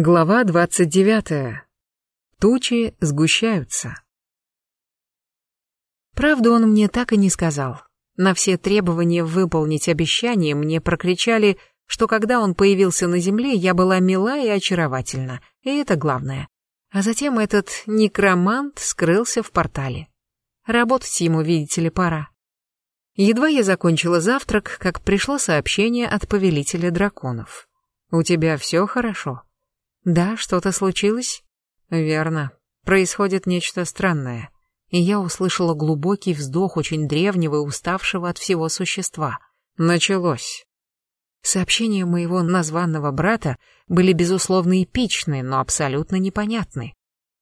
Глава двадцать девятая. Тучи сгущаются. Правду он мне так и не сказал. На все требования выполнить обещание мне прокричали, что когда он появился на земле, я была мила и очаровательна, и это главное. А затем этот некромант скрылся в портале. Работать ему, видите ли, пора. Едва я закончила завтрак, как пришло сообщение от повелителя драконов. «У тебя все хорошо?» Да, что-то случилось? Верно. Происходит нечто странное. И я услышала глубокий вздох очень древнего и уставшего от всего существа. Началось. Сообщения моего названного брата были, безусловно, эпичны, но абсолютно непонятны.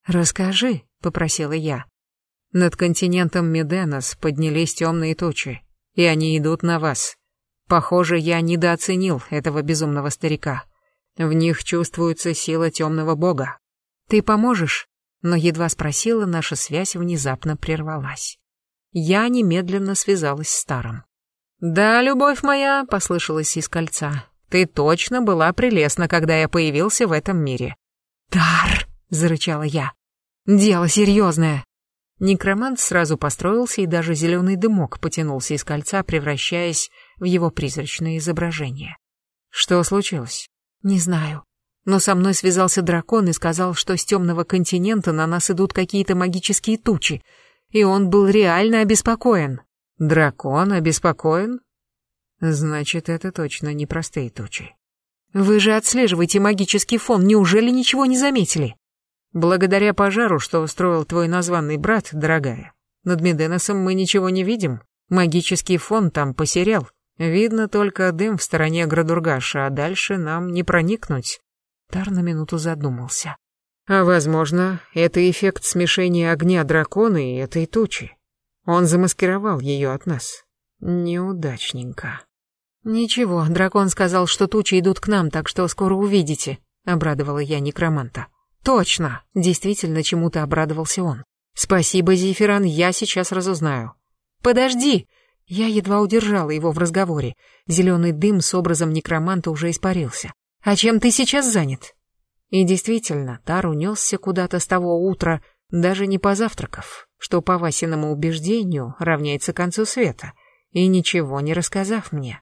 «Расскажи», — попросила я. Над континентом Меденос поднялись темные тучи, и они идут на вас. Похоже, я недооценил этого безумного старика. В них чувствуется сила темного бога. Ты поможешь? Но едва спросила, наша связь внезапно прервалась. Я немедленно связалась с старым. «Да, любовь моя», — послышалась из кольца, — «ты точно была прелестна, когда я появился в этом мире». «Тар!» — зарычала я. «Дело серьезное!» Некромант сразу построился, и даже зеленый дымок потянулся из кольца, превращаясь в его призрачное изображение. «Что случилось?» Не знаю. Но со мной связался дракон и сказал, что с темного континента на нас идут какие-то магические тучи, и он был реально обеспокоен. Дракон обеспокоен? Значит, это точно не простые тучи. Вы же отслеживаете магический фон, неужели ничего не заметили? Благодаря пожару, что устроил твой названный брат, дорогая, над Меденосом мы ничего не видим. Магический фон там посерел. Видно только дым в стороне Градургаша, а дальше нам не проникнуть. Тар на минуту задумался. А возможно, это эффект смешения огня дракона и этой тучи. Он замаскировал ее от нас. Неудачненько. Ничего, дракон сказал, что тучи идут к нам, так что скоро увидите, обрадовала я некроманта. Точно, действительно чему-то обрадовался он. Спасибо, Зефиран, я сейчас разузнаю. Подожди, я едва удержала его в разговоре. Зеленый дым с образом некроманта уже испарился. «А чем ты сейчас занят?» И действительно, Тар унесся куда-то с того утра, даже не позавтракав, что по Васиному убеждению равняется концу света, и ничего не рассказав мне.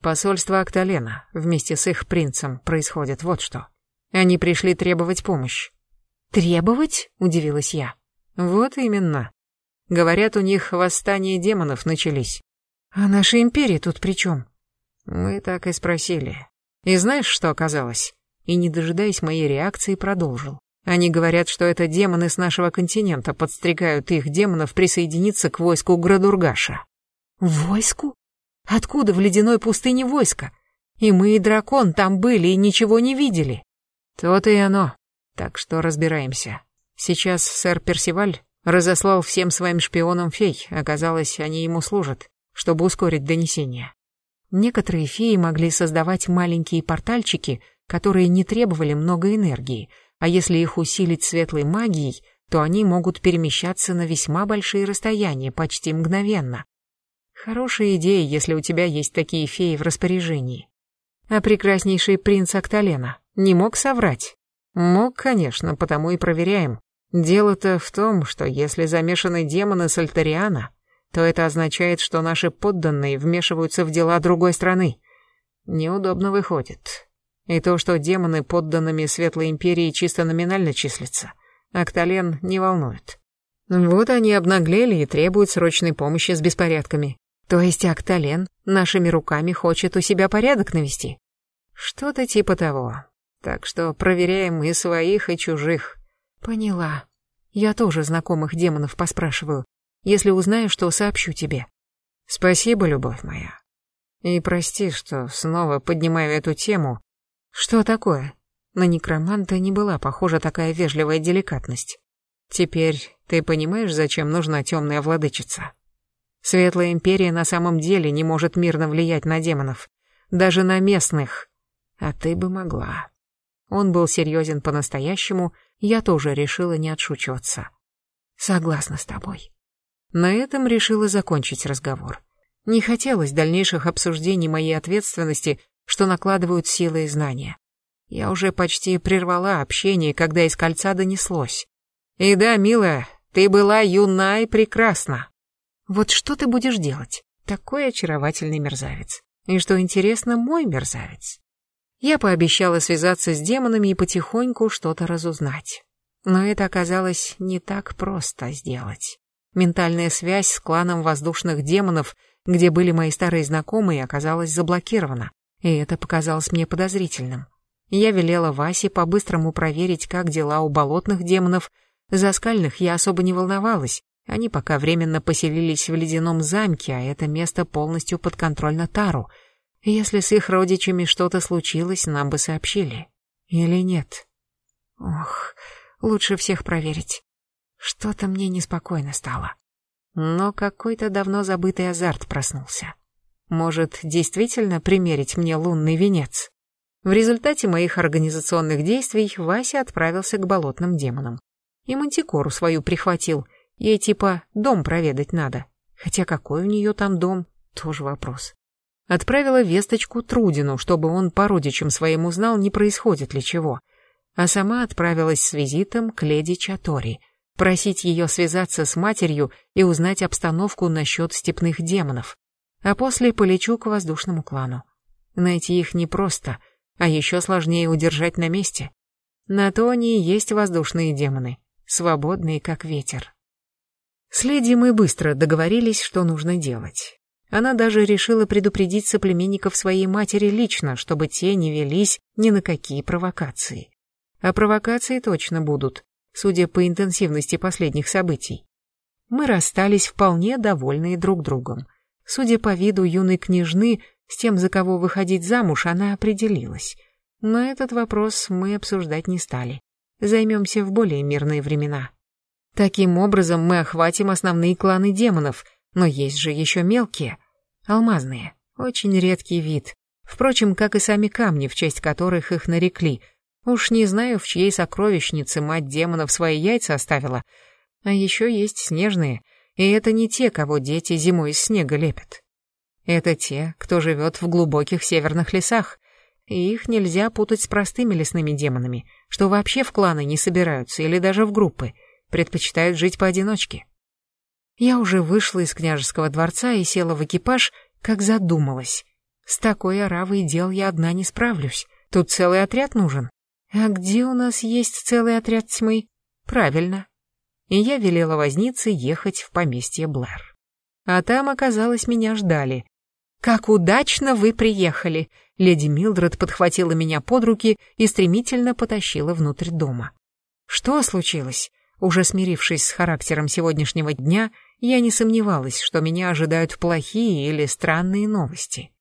Посольство Акталена вместе с их принцем происходит вот что. Они пришли требовать помощь. «Требовать?» — удивилась я. «Вот именно. Говорят, у них восстание демонов начались. А наша империя тут при чем? Мы так и спросили. И знаешь, что оказалось? И, не дожидаясь моей реакции, продолжил. Они говорят, что это демоны с нашего континента подстрекают их демонов присоединиться к войску Градургаша. Войску? Откуда в ледяной пустыне войско? И мы, и дракон там были и ничего не видели. То-то и оно. Так что разбираемся. Сейчас сэр Персиваль Разослал всем своим шпионам фей, оказалось, они ему служат, чтобы ускорить донесение. Некоторые феи могли создавать маленькие портальчики, которые не требовали много энергии, а если их усилить светлой магией, то они могут перемещаться на весьма большие расстояния, почти мгновенно. Хорошая идея, если у тебя есть такие феи в распоряжении. А прекраснейший принц Акталена не мог соврать? Мог, конечно, потому и проверяем. Дело-то в том, что если замешаны демоны с Альтариана, то это означает, что наши подданные вмешиваются в дела другой страны. Неудобно выходит. И то, что демоны подданными Светлой Империи чисто номинально числятся, Актален не волнует. Вот они обнаглели и требуют срочной помощи с беспорядками. То есть Актален нашими руками хочет у себя порядок навести. Что-то типа того. Так что проверяем и своих, и чужих. Поняла. Я тоже знакомых демонов поспрашиваю. Если узнаю, что сообщу тебе. Спасибо, любовь моя. И прости, что снова поднимаю эту тему. Что такое? На некроманта не была похожа такая вежливая деликатность. Теперь ты понимаешь, зачем нужна темная владычица? Светлая империя на самом деле не может мирно влиять на демонов, даже на местных. А ты бы могла. Он был серьезен по-настоящему, я тоже решила не отшучиваться. Согласна с тобой. На этом решила закончить разговор. Не хотелось дальнейших обсуждений моей ответственности, что накладывают силы и знания. Я уже почти прервала общение, когда из кольца донеслось. «И да, милая, ты была юна и прекрасна. Вот что ты будешь делать? Такой очаровательный мерзавец. И что интересно, мой мерзавец. Я пообещала связаться с демонами и потихоньку что-то разузнать. Но это оказалось не так просто сделать. Ментальная связь с кланом воздушных демонов, где были мои старые знакомые, оказалась заблокирована, и это показалось мне подозрительным. Я велела Васе по-быстрому проверить, как дела у болотных демонов, за скальных я особо не волновалась. Они пока временно поселились в ледяном замке, а это место полностью подконтрольно Тару. Если с их родичами что-то случилось, нам бы сообщили. Или нет? Ох, лучше всех проверить. Что-то мне неспокойно стало. Но какой-то давно забытый азарт проснулся. Может, действительно примерить мне лунный венец? В результате моих организационных действий Вася отправился к болотным демонам. И мантикору свою прихватил. Ей типа дом проведать надо. Хотя какой у нее там дом, тоже вопрос. Отправила весточку Трудину, чтобы он по родичам своим узнал, не происходит ли чего. А сама отправилась с визитом к леди Чатори, просить ее связаться с матерью и узнать обстановку насчет степных демонов. А после полечу к воздушному клану. Найти их непросто, а еще сложнее удержать на месте. На то они и есть воздушные демоны свободные, как ветер. С леди мы быстро договорились, что нужно делать. Она даже решила предупредить соплеменников своей матери лично, чтобы те не велись ни на какие провокации. А провокации точно будут, судя по интенсивности последних событий. Мы расстались вполне довольные друг другом. Судя по виду юной княжны, с тем, за кого выходить замуж, она определилась. Но этот вопрос мы обсуждать не стали займемся в более мирные времена. Таким образом мы охватим основные кланы демонов, но есть же еще мелкие, алмазные, очень редкий вид. Впрочем, как и сами камни, в честь которых их нарекли. Уж не знаю, в чьей сокровищнице мать демонов свои яйца оставила. А еще есть снежные, и это не те, кого дети зимой из снега лепят. Это те, кто живет в глубоких северных лесах, и их нельзя путать с простыми лесными демонами, что вообще в кланы не собираются или даже в группы, предпочитают жить поодиночке. Я уже вышла из княжеского дворца и села в экипаж, как задумалась. С такой оравой дел я одна не справлюсь, тут целый отряд нужен. А где у нас есть целый отряд тьмы? Правильно. И я велела вознице ехать в поместье Блэр. А там, оказалось, меня ждали. «Как удачно вы приехали!» Леди Милдред подхватила меня под руки и стремительно потащила внутрь дома. Что случилось? Уже смирившись с характером сегодняшнего дня, я не сомневалась, что меня ожидают плохие или странные новости.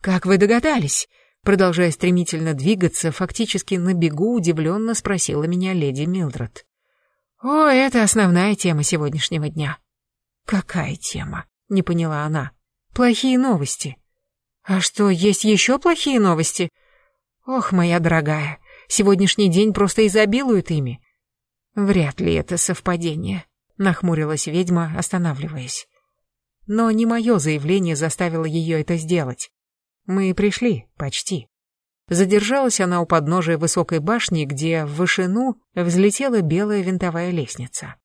«Как вы догадались?» Продолжая стремительно двигаться, фактически на бегу удивленно спросила меня леди Милдред. «О, это основная тема сегодняшнего дня». «Какая тема?» — не поняла она. «Плохие новости. А что, есть еще плохие новости? Ох, моя дорогая, сегодняшний день просто изобилует ими. Вряд ли это совпадение, нахмурилась ведьма, останавливаясь. Но не мое заявление заставило ее это сделать. Мы пришли, почти. Задержалась она у подножия высокой башни, где в вышину взлетела белая винтовая лестница.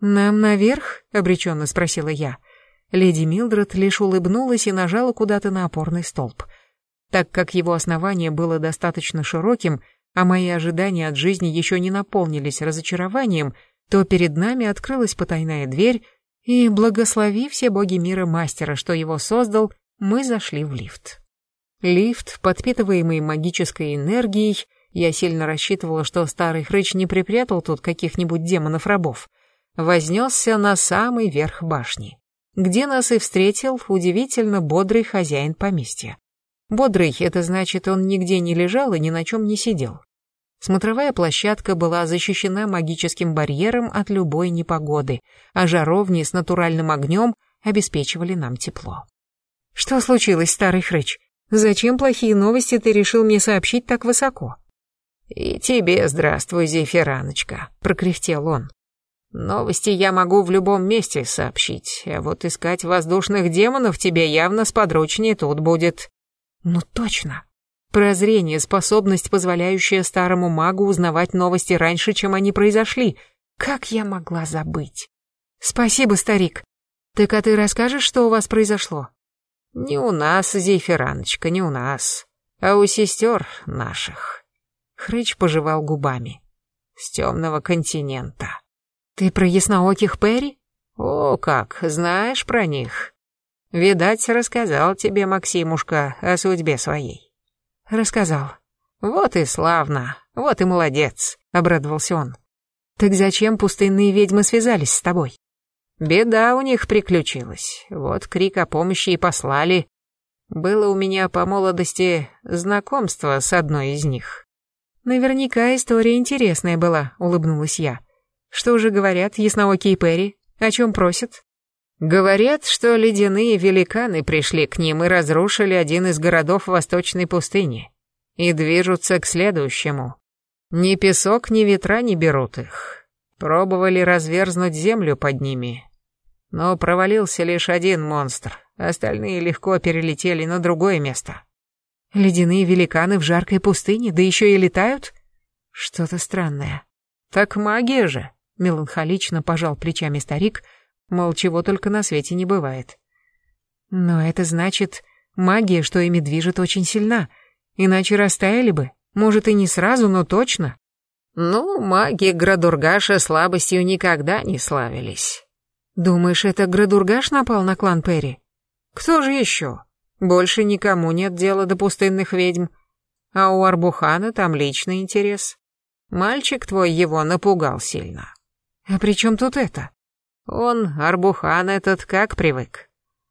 «Нам наверх?» — обреченно спросила я. Леди Милдред лишь улыбнулась и нажала куда-то на опорный столб. Так как его основание было достаточно широким, а мои ожидания от жизни еще не наполнились разочарованием, то перед нами открылась потайная дверь, и, благослови все боги мира мастера, что его создал, мы зашли в лифт. Лифт, подпитываемый магической энергией, я сильно рассчитывала, что старый хрыч не припрятал тут каких-нибудь демонов-рабов, вознесся на самый верх башни где нас и встретил удивительно бодрый хозяин поместья. Бодрый — это значит, он нигде не лежал и ни на чем не сидел. Смотровая площадка была защищена магическим барьером от любой непогоды, а жаровни с натуральным огнем обеспечивали нам тепло. «Что случилось, старый хрыч? Зачем плохие новости ты решил мне сообщить так высоко?» «И тебе здравствуй, Зефираночка», — прокряхтел он. Новости я могу в любом месте сообщить, а вот искать воздушных демонов тебе явно сподручнее тут будет. Ну точно. Прозрение, способность, позволяющая старому магу узнавать новости раньше, чем они произошли. Как я могла забыть? Спасибо, старик. Так а ты расскажешь, что у вас произошло? Не у нас, Зефираночка, не у нас, а у сестер наших. Хрыч пожевал губами. С темного континента. Ты про яснооких Перри? О, как, знаешь про них. Видать, рассказал тебе Максимушка о судьбе своей. Рассказал. Вот и славно, вот и молодец, обрадовался он. Так зачем пустынные ведьмы связались с тобой? Беда у них приключилась. Вот крик о помощи и послали. Было у меня по молодости знакомство с одной из них. Наверняка история интересная была, улыбнулась я. Что же говорят ясноокие Перри? О чем просят? Говорят, что ледяные великаны пришли к ним и разрушили один из городов Восточной пустыни. И движутся к следующему. Ни песок, ни ветра не берут их. Пробовали разверзнуть землю под ними, но провалился лишь один монстр, остальные легко перелетели на другое место. Ледяные великаны в жаркой пустыне, да еще и летают? Что-то странное. Так магия же, меланхолично пожал плечами старик, мол, чего только на свете не бывает. Но это значит, магия, что ими движет, очень сильна, иначе растаяли бы, может и не сразу, но точно. Ну, маги Градургаша слабостью никогда не славились. Думаешь, это Градургаш напал на клан Перри? Кто же еще? Больше никому нет дела до пустынных ведьм. А у Арбухана там личный интерес. Мальчик твой его напугал сильно. А при чем тут это? Он, Арбухан этот, как привык?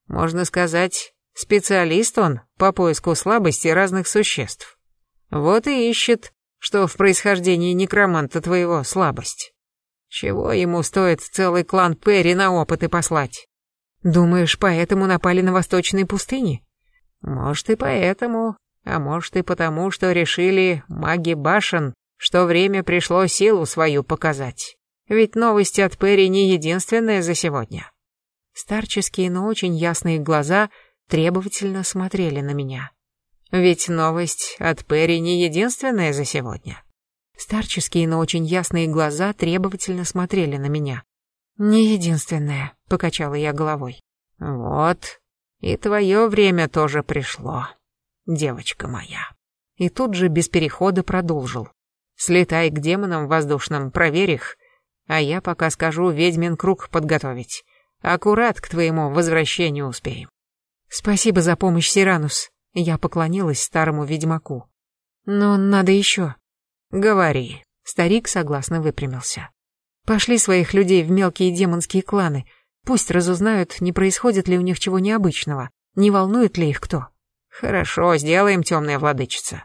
Можно сказать, специалист он по поиску слабости разных существ. Вот и ищет что в происхождении некроманта твоего слабость. Чего ему стоит целый клан Перри на опыты послать? Думаешь, поэтому напали на восточные пустыни? Может и поэтому, а может и потому, что решили маги башен, что время пришло силу свою показать. Ведь новости от Перри не единственная за сегодня. Старческие, но очень ясные глаза требовательно смотрели на меня. Ведь новость от Перри не единственная за сегодня. Старческие, но очень ясные глаза требовательно смотрели на меня. «Не единственная», — покачала я головой. «Вот, и твое время тоже пришло, девочка моя». И тут же без перехода продолжил. «Слетай к демонам воздушным, проверь их, а я пока скажу ведьмин круг подготовить. Аккурат к твоему возвращению успеем». «Спасибо за помощь, Сиранус», я поклонилась старому ведьмаку. «Но надо еще». «Говори». Старик согласно выпрямился. «Пошли своих людей в мелкие демонские кланы. Пусть разузнают, не происходит ли у них чего необычного, не волнует ли их кто». «Хорошо, сделаем, темная владычица».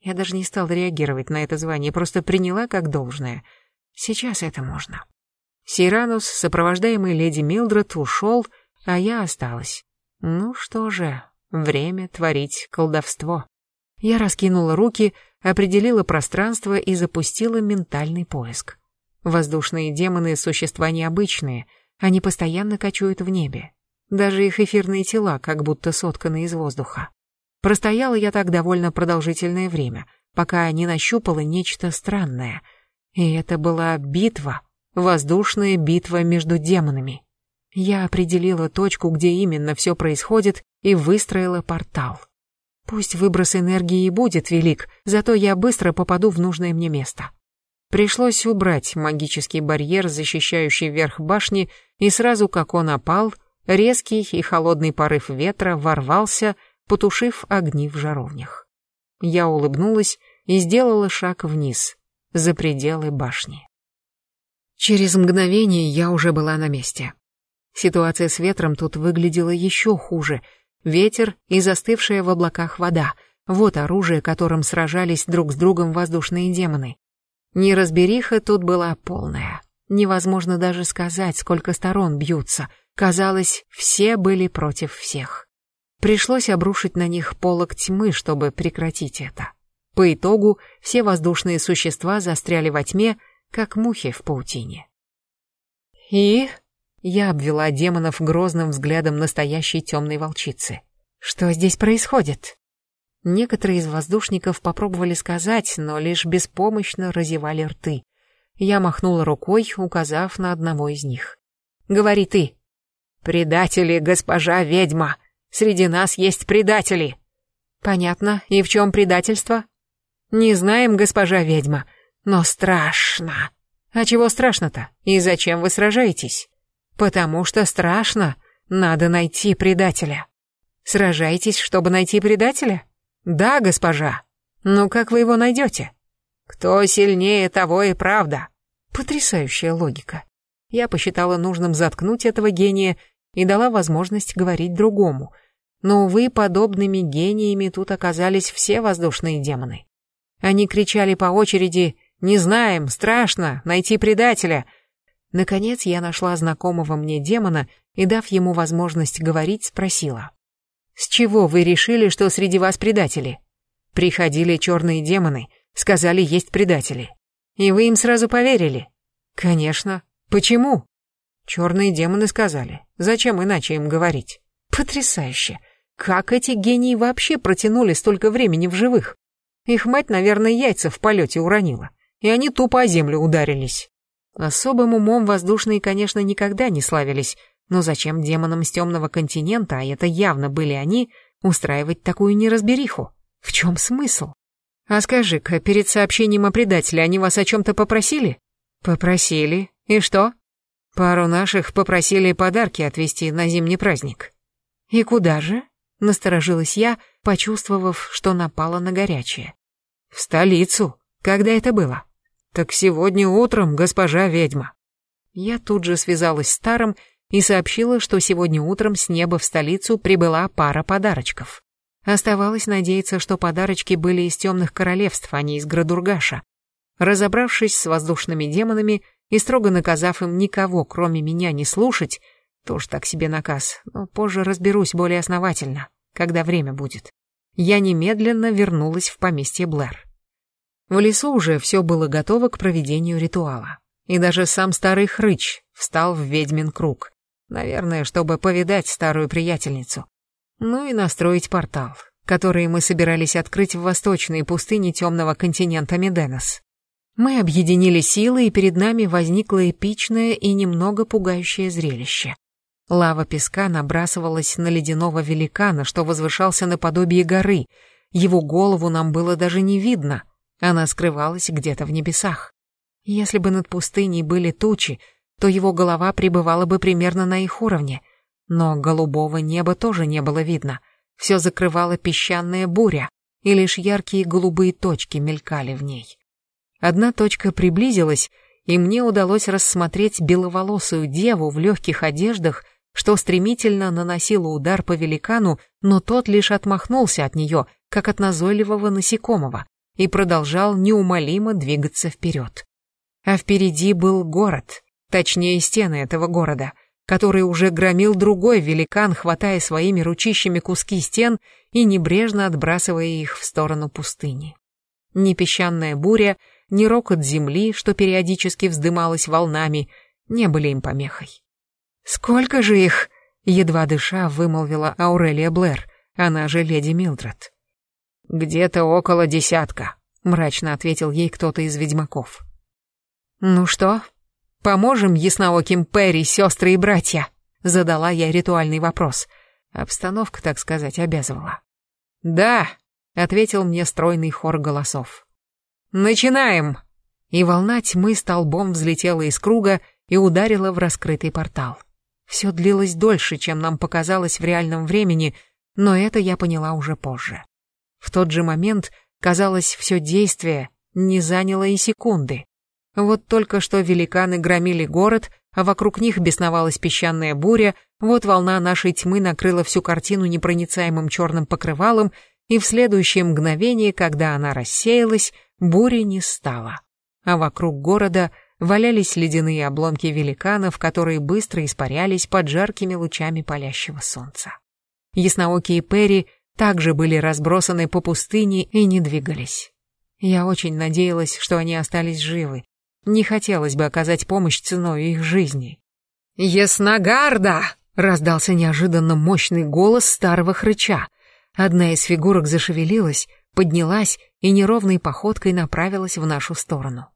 Я даже не стал реагировать на это звание, просто приняла как должное. Сейчас это можно. Сиранус, сопровождаемый леди Милдред, ушел, а я осталась. Ну что же, Время творить колдовство. Я раскинула руки, определила пространство и запустила ментальный поиск. Воздушные демоны — существа необычные, они постоянно кочуют в небе. Даже их эфирные тела как будто сотканы из воздуха. Простояла я так довольно продолжительное время, пока не нащупала нечто странное. И это была битва, воздушная битва между демонами. Я определила точку, где именно все происходит, и выстроила портал. Пусть выброс энергии и будет велик, зато я быстро попаду в нужное мне место. Пришлось убрать магический барьер, защищающий верх башни, и сразу как он опал, резкий и холодный порыв ветра ворвался, потушив огни в жаровнях. Я улыбнулась и сделала шаг вниз, за пределы башни. Через мгновение я уже была на месте. Ситуация с ветром тут выглядела еще хуже. Ветер и застывшая в облаках вода. Вот оружие, которым сражались друг с другом воздушные демоны. Неразбериха тут была полная. Невозможно даже сказать, сколько сторон бьются. Казалось, все были против всех. Пришлось обрушить на них полог тьмы, чтобы прекратить это. По итогу все воздушные существа застряли во тьме, как мухи в паутине. «И?» Я обвела демонов грозным взглядом настоящей темной волчицы. Что здесь происходит? Некоторые из воздушников попробовали сказать, но лишь беспомощно разевали рты. Я махнула рукой, указав на одного из них. «Говори ты». «Предатели, госпожа ведьма! Среди нас есть предатели!» «Понятно. И в чем предательство?» «Не знаем, госпожа ведьма, но страшно». «А чего страшно-то? И зачем вы сражаетесь?» «Потому что страшно. Надо найти предателя». «Сражаетесь, чтобы найти предателя?» «Да, госпожа. Ну как вы его найдете?» «Кто сильнее, того и правда». Потрясающая логика. Я посчитала нужным заткнуть этого гения и дала возможность говорить другому. Но, увы, подобными гениями тут оказались все воздушные демоны. Они кричали по очереди «Не знаем, страшно, найти предателя!» Наконец я нашла знакомого мне демона и, дав ему возможность говорить, спросила. «С чего вы решили, что среди вас предатели?» «Приходили черные демоны, сказали, есть предатели. И вы им сразу поверили?» «Конечно. Почему?» «Черные демоны сказали. Зачем иначе им говорить?» «Потрясающе! Как эти гении вообще протянули столько времени в живых? Их мать, наверное, яйца в полете уронила, и они тупо о землю ударились». Особым умом воздушные, конечно, никогда не славились, но зачем демонам с темного континента, а это явно были они, устраивать такую неразбериху? В чем смысл? А скажи-ка, перед сообщением о предателе они вас о чем-то попросили? Попросили. И что? Пару наших попросили подарки отвезти на зимний праздник. И куда же? Насторожилась я, почувствовав, что напала на горячее. В столицу. Когда это было? Так сегодня утром, госпожа ведьма. Я тут же связалась с Старым и сообщила, что сегодня утром с неба в столицу прибыла пара подарочков. Оставалось надеяться, что подарочки были из темных королевств, а не из Градургаша. Разобравшись с воздушными демонами и строго наказав им никого, кроме меня, не слушать, тоже так себе наказ, но позже разберусь более основательно, когда время будет. Я немедленно вернулась в поместье Блэр. В лесу уже все было готово к проведению ритуала. И даже сам старый хрыч встал в ведьмин круг. Наверное, чтобы повидать старую приятельницу. Ну и настроить портал, который мы собирались открыть в восточной пустыне темного континента Меденос. Мы объединили силы, и перед нами возникло эпичное и немного пугающее зрелище. Лава песка набрасывалась на ледяного великана, что возвышался наподобие горы. Его голову нам было даже не видно, она скрывалась где-то в небесах. Если бы над пустыней были тучи, то его голова пребывала бы примерно на их уровне. Но голубого неба тоже не было видно. Все закрывала песчаная буря, и лишь яркие голубые точки мелькали в ней. Одна точка приблизилась, и мне удалось рассмотреть беловолосую деву в легких одеждах, что стремительно наносила удар по великану, но тот лишь отмахнулся от нее, как от назойливого насекомого, и продолжал неумолимо двигаться вперед. А впереди был город, точнее стены этого города, который уже громил другой великан, хватая своими ручищами куски стен и небрежно отбрасывая их в сторону пустыни. Ни песчаная буря, ни рокот земли, что периодически вздымалась волнами, не были им помехой. «Сколько же их?» — едва дыша вымолвила Аурелия Блэр, она же леди Милдред. «Где-то около десятка», — мрачно ответил ей кто-то из ведьмаков. «Ну что, поможем яснооким Перри, сестры и братья?» — задала я ритуальный вопрос. Обстановка, так сказать, обязывала. «Да», — ответил мне стройный хор голосов. «Начинаем!» И волна тьмы столбом взлетела из круга и ударила в раскрытый портал. Все длилось дольше, чем нам показалось в реальном времени, но это я поняла уже позже. В тот же момент, казалось, все действие не заняло и секунды. Вот только что великаны громили город, а вокруг них бесновалась песчаная буря, вот волна нашей тьмы накрыла всю картину непроницаемым черным покрывалом, и в следующее мгновение, когда она рассеялась, бури не стало. А вокруг города валялись ледяные обломки великанов, которые быстро испарялись под жаркими лучами палящего солнца. Ясноокие Перри также были разбросаны по пустыне и не двигались. Я очень надеялась, что они остались живы. Не хотелось бы оказать помощь ценой их жизни. «Ясногарда!» — раздался неожиданно мощный голос старого хрыча — Одна из фигурок зашевелилась, поднялась и неровной походкой направилась в нашу сторону.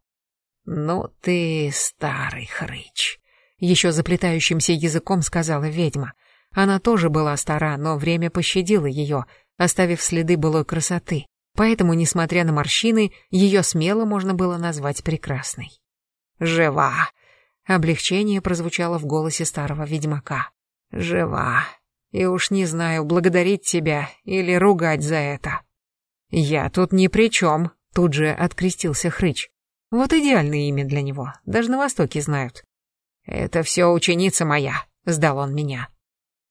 «Ну ты старый хрыч», — еще заплетающимся языком сказала ведьма. Она тоже была стара, но время пощадило ее, оставив следы былой красоты, поэтому, несмотря на морщины, ее смело можно было назвать прекрасной. «Жива!» — облегчение прозвучало в голосе старого ведьмака. «Жива! И уж не знаю, благодарить тебя или ругать за это». «Я тут ни при чем», — тут же открестился Хрыч. Вот идеальное имя для него, даже на Востоке знают. «Это все ученица моя», — сдал он меня.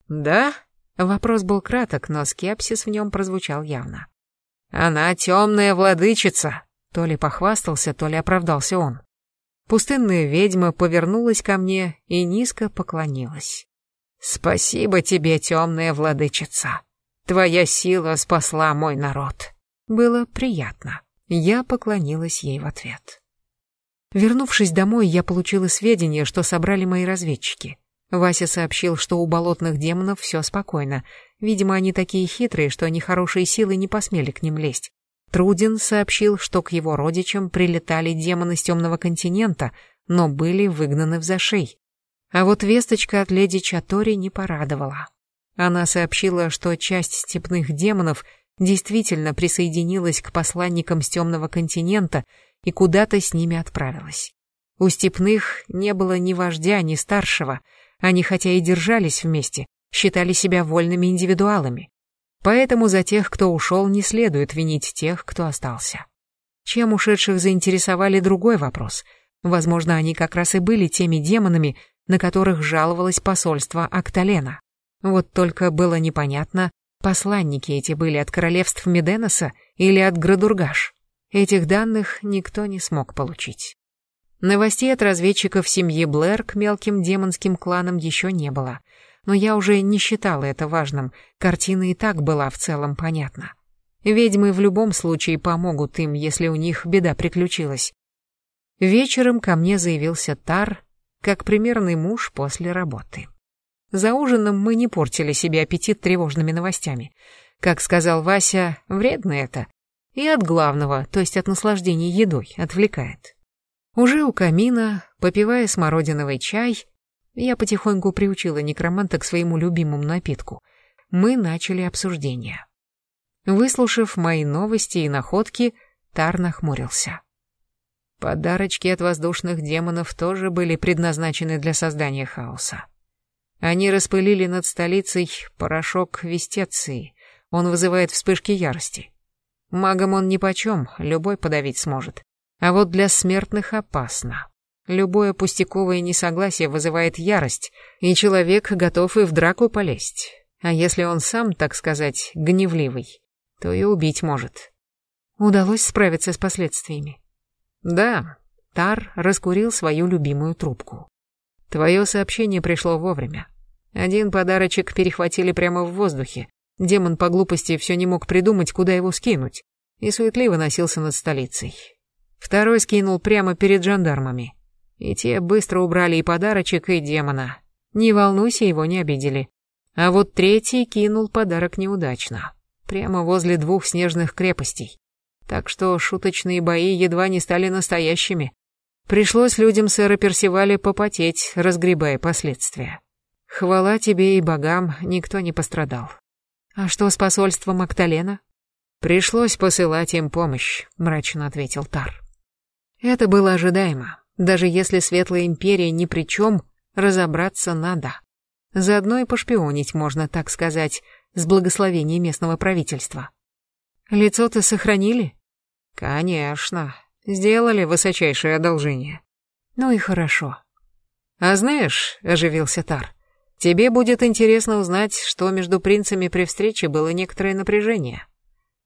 «Да?» — вопрос был краток, но скепсис в нем прозвучал явно. «Она темная владычица», — то ли похвастался, то ли оправдался он. Пустынная ведьма повернулась ко мне и низко поклонилась. «Спасибо тебе, темная владычица. Твоя сила спасла мой народ». Было приятно. Я поклонилась ей в ответ. Вернувшись домой, я получила сведения, что собрали мои разведчики. Вася сообщил, что у болотных демонов все спокойно. Видимо, они такие хитрые, что они хорошие силы не посмели к ним лезть. Трудин сообщил, что к его родичам прилетали демоны с темного континента, но были выгнаны в зашей. А вот весточка от леди Чатори не порадовала. Она сообщила, что часть степных демонов действительно присоединилась к посланникам с темного континента и куда-то с ними отправилась. У степных не было ни вождя, ни старшего, они хотя и держались вместе, считали себя вольными индивидуалами. Поэтому за тех, кто ушел, не следует винить тех, кто остался. Чем ушедших заинтересовали другой вопрос. Возможно, они как раз и были теми демонами, на которых жаловалось посольство Акталена. Вот только было непонятно, посланники эти были от королевств Меденоса или от Градургаш. Этих данных никто не смог получить. Новостей от разведчиков семьи Блэр к мелким демонским кланам еще не было, но я уже не считала это важным, картина и так была в целом понятна. Ведьмы в любом случае помогут им, если у них беда приключилась. Вечером ко мне заявился Тар, как примерный муж после работы. За ужином мы не портили себе аппетит тревожными новостями. Как сказал Вася, вредно это, и от главного, то есть от наслаждения едой, отвлекает. Уже у камина, попивая смородиновый чай, я потихоньку приучила некроманта к своему любимому напитку. Мы начали обсуждение. Выслушав мои новости и находки, Тар нахмурился. Подарочки от воздушных демонов тоже были предназначены для создания хаоса. Они распылили над столицей порошок вестеции. Он вызывает вспышки ярости. Магам он нипочем, любой подавить сможет. А вот для смертных опасно. Любое пустяковое несогласие вызывает ярость, и человек готов и в драку полезть. А если он сам, так сказать, гневливый, то и убить может. Удалось справиться с последствиями. Да, Тар раскурил свою любимую трубку. Твое сообщение пришло вовремя. Один подарочек перехватили прямо в воздухе, Демон по глупости все не мог придумать, куда его скинуть, и суетливо носился над столицей. Второй скинул прямо перед жандармами. И те быстро убрали и подарочек, и демона. Не волнуйся, его не обидели. А вот третий кинул подарок неудачно. Прямо возле двух снежных крепостей. Так что шуточные бои едва не стали настоящими. Пришлось людям сэра Персиваля попотеть, разгребая последствия. Хвала тебе и богам, никто не пострадал. «А что с посольством Акталена?» «Пришлось посылать им помощь», — мрачно ответил Тар. Это было ожидаемо. Даже если Светлая Империя ни при чем, разобраться надо. Заодно и пошпионить можно, так сказать, с благословения местного правительства. Лицо-то сохранили? Конечно. Сделали высочайшее одолжение. Ну и хорошо. А знаешь, оживился Тар, Тебе будет интересно узнать, что между принцами при встрече было некоторое напряжение.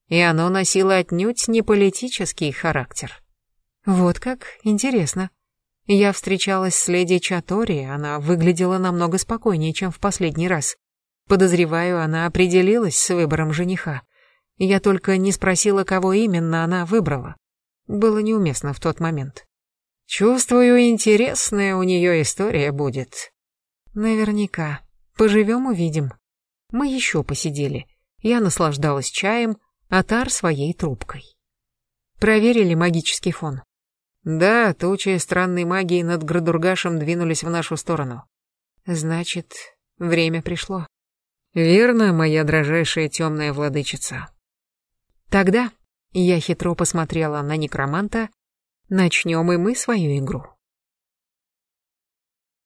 И оно носило отнюдь не политический характер. Вот как, интересно. Я встречалась с леди Чатори, она выглядела намного спокойнее, чем в последний раз. Подозреваю, она определилась с выбором жениха. Я только не спросила, кого именно она выбрала. Было неуместно в тот момент. Чувствую, интересная у нее история будет. Наверняка. Поживем увидим. Мы еще посидели. Я наслаждалась чаем, а Тар своей трубкой. Проверили магический фон. Да, тучи странной магии над Градургашем двинулись в нашу сторону. Значит, время пришло. Верно, моя дрожайшая темная владычица. Тогда я хитро посмотрела на некроманта. Начнем и мы свою игру.